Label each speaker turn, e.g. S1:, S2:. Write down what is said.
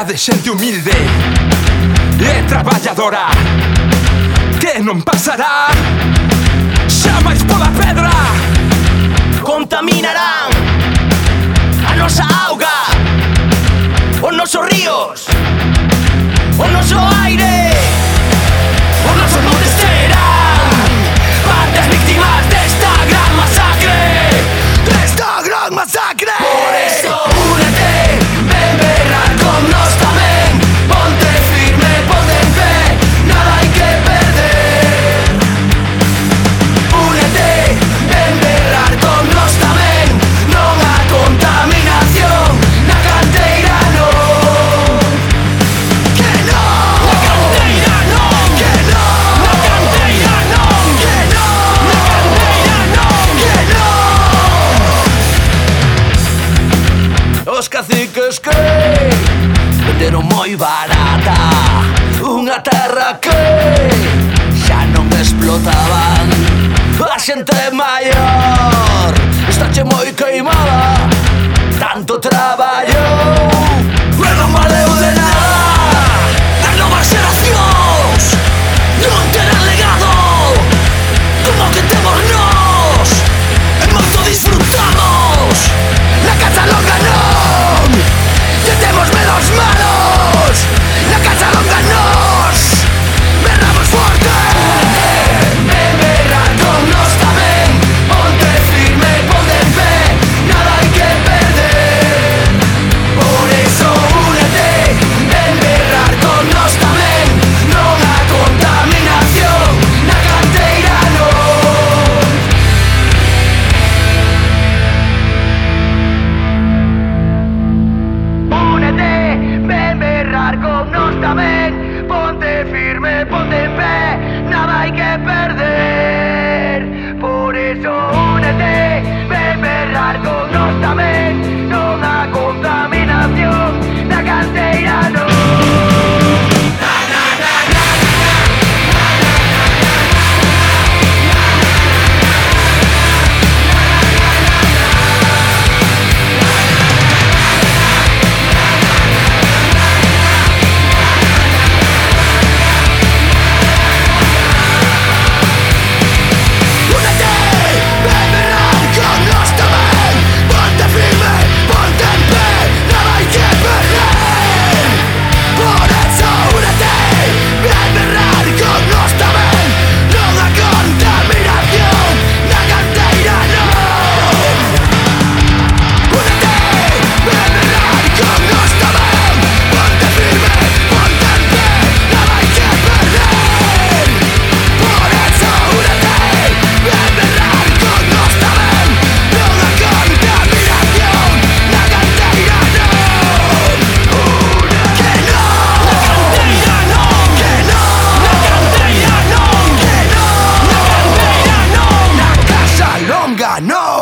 S1: chea de xente humilde e traballadora que non pasará. Xa máis pola pedra.
S2: Contaminarán a nosa auga os nosos ríos o noso aire os nosos montes serán partes víctimas desta gran masacre desta gran masacre. que Venderon moi barata Unha terra que Xa non explotaban. A xente maior Está che moi queimada Tanto traballo. hay que perder. Por eso únete. God. No.